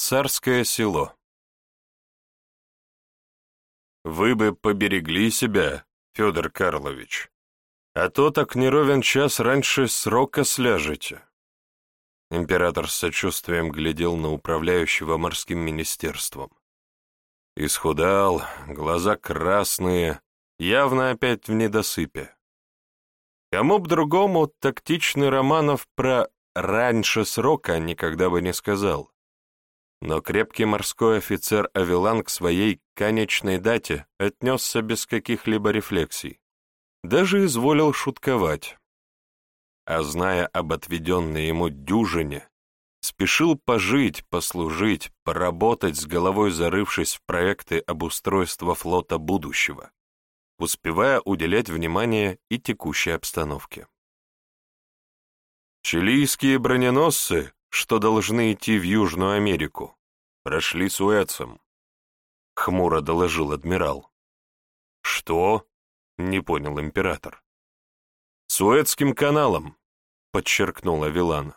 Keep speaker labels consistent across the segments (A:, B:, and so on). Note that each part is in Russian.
A: Царское село Вы бы поберегли себя, Федор Карлович, а то так не ровен час раньше срока сляжете. Император с сочувствием глядел на управляющего морским министерством. Исхудал, глаза красные, явно опять в недосыпе. Кому б другому тактичный Романов про «раньше срока» никогда бы не сказал. Но крепкий морской офицер Авилан к своей конечной дате отнесся без каких-либо рефлексий. Даже изволил шутковать. А зная об отведенной ему дюжине, спешил пожить, послужить, поработать с головой зарывшись в проекты обустройства флота будущего, успевая уделять внимание и текущей обстановке. Чилийские броненосцы что должны идти в Южную Америку. Прошли Суэцем. Хмуро доложил адмирал. Что? Не понял император. Суэцким каналом, подчеркнула Вилана.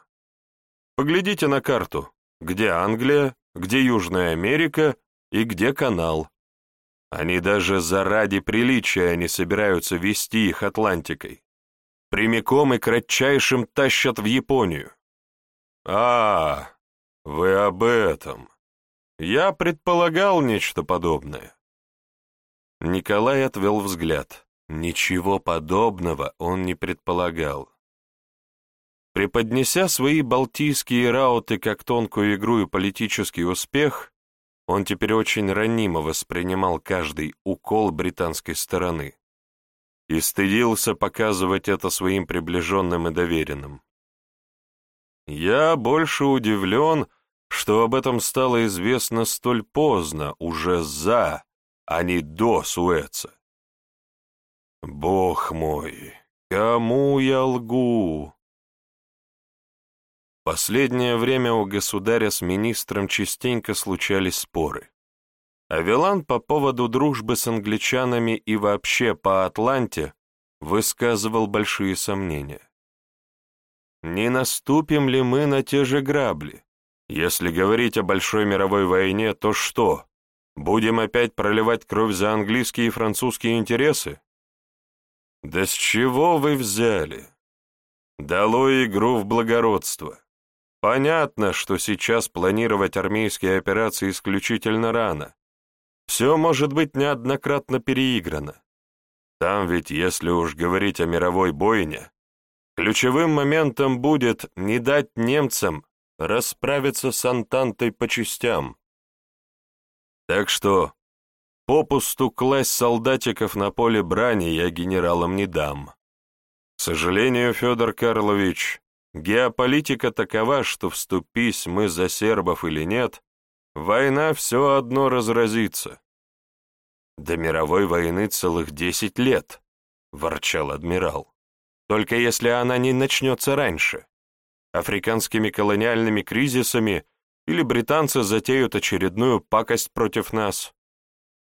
A: Поглядите на карту, где Англия, где Южная Америка и где канал. Они даже заради приличия не собираются вести их Атлантикой. Прямиком и кратчайшим тащат в Японию. «А, вы об этом. Я предполагал нечто подобное». Николай отвел взгляд. Ничего подобного он не предполагал. Преподнеся свои балтийские рауты как тонкую игру и политический успех, он теперь очень ранимо воспринимал каждый укол британской стороны и стыдился показывать это своим приближенным и доверенным. Я больше удивлен, что об этом стало известно столь поздно, уже за, а не до Суэца. Бог мой, кому я лгу? Последнее время у государя с министром частенько случались споры. Авелан по поводу дружбы с англичанами и вообще по Атланте высказывал большие сомнения. Не наступим ли мы на те же грабли? Если говорить о большой мировой войне, то что? Будем опять проливать кровь за английские и французские интересы? Да с чего вы взяли? Дало игру в благородство. Понятно, что сейчас планировать армейские операции исключительно рано. Все может быть неоднократно переиграно. Там ведь, если уж говорить о мировой бойне, Ключевым моментом будет не дать немцам расправиться с Антантой по частям. Так что попусту класть солдатиков на поле брани я генералам не дам. К сожалению, Федор Карлович, геополитика такова, что вступись мы за сербов или нет, война все одно разразится. До мировой войны целых десять лет, ворчал адмирал только если она не начнется раньше, африканскими колониальными кризисами или британцы затеют очередную пакость против нас.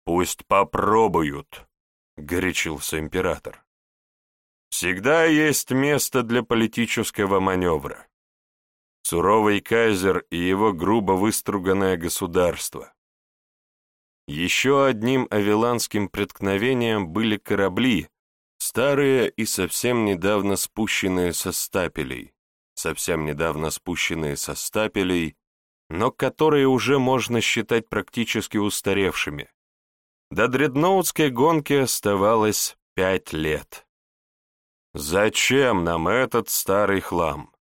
A: Пусть попробуют, — горячился император. Всегда есть место для политического маневра. Суровый кайзер и его грубо выструганное государство. Еще одним авиланским преткновением были корабли, Старые и совсем недавно спущенные со стапелей, совсем недавно спущенные со стапелей, но которые уже можно считать практически устаревшими. До дредноутской гонки оставалось пять лет. «Зачем нам этот старый хлам?»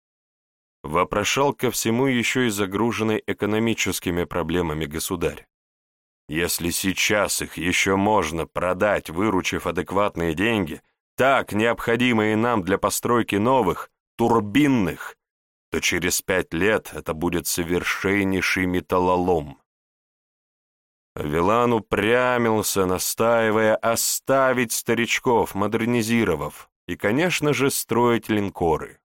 A: Вопрошал ко всему еще и загруженный экономическими проблемами государь. Если сейчас их еще можно продать, выручив адекватные деньги, так необходимые нам для постройки новых, турбинных, то через пять лет это будет совершеннейший металлолом. Вилан упрямился, настаивая оставить старичков, модернизировав, и, конечно же, строить линкоры.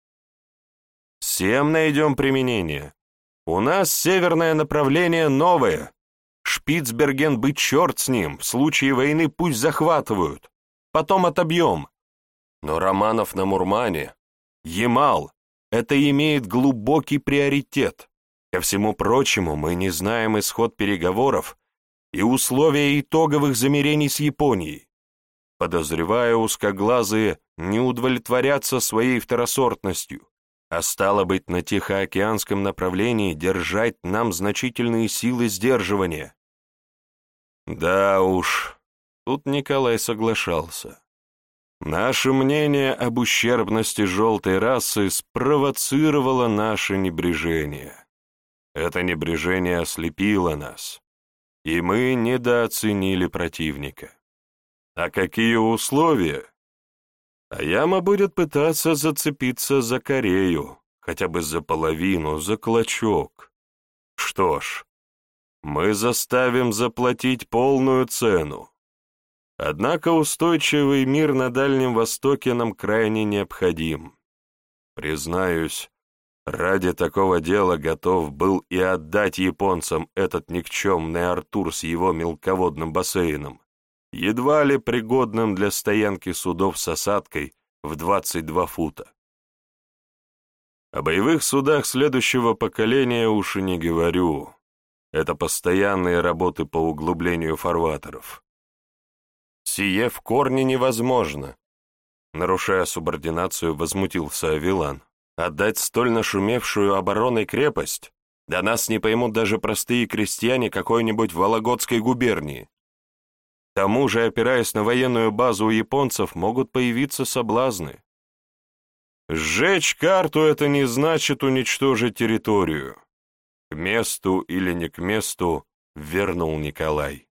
A: Всем найдем применение. У нас северное направление новое, Шпицберген быть черт с ним, в случае войны пусть захватывают, потом отобьем. Но Романов на Мурмане, Ямал, это имеет глубокий приоритет, Ко всему прочему, мы не знаем исход переговоров и условия итоговых замерений с Японией. Подозреваю, узкоглазые не удовлетворятся своей второсортностью, а стало быть, на Тихоокеанском направлении держать нам значительные силы сдерживания. Да уж, тут Николай соглашался. Наше мнение об ущербности желтой расы спровоцировало наше небрежение. Это небрежение ослепило нас, и мы недооценили противника. А какие условия? А яма будет пытаться зацепиться за Корею, хотя бы за половину, за клочок. Что ж, мы заставим заплатить полную цену. Однако устойчивый мир на Дальнем Востоке нам крайне необходим. Признаюсь, ради такого дела готов был и отдать японцам этот никчемный Артур с его мелководным бассейном, едва ли пригодным для стоянки судов с осадкой в 22 фута. О боевых судах следующего поколения уж и не говорю. Это постоянные работы по углублению фарватеров. Сие в корне невозможно. Нарушая субординацию, возмутился Авилан. Отдать столь нашумевшую обороной крепость? Да нас не поймут даже простые крестьяне какой-нибудь Вологодской губернии. К тому же, опираясь на военную базу у японцев, могут появиться соблазны. Сжечь карту — это не значит уничтожить территорию. К месту или не к месту вернул Николай.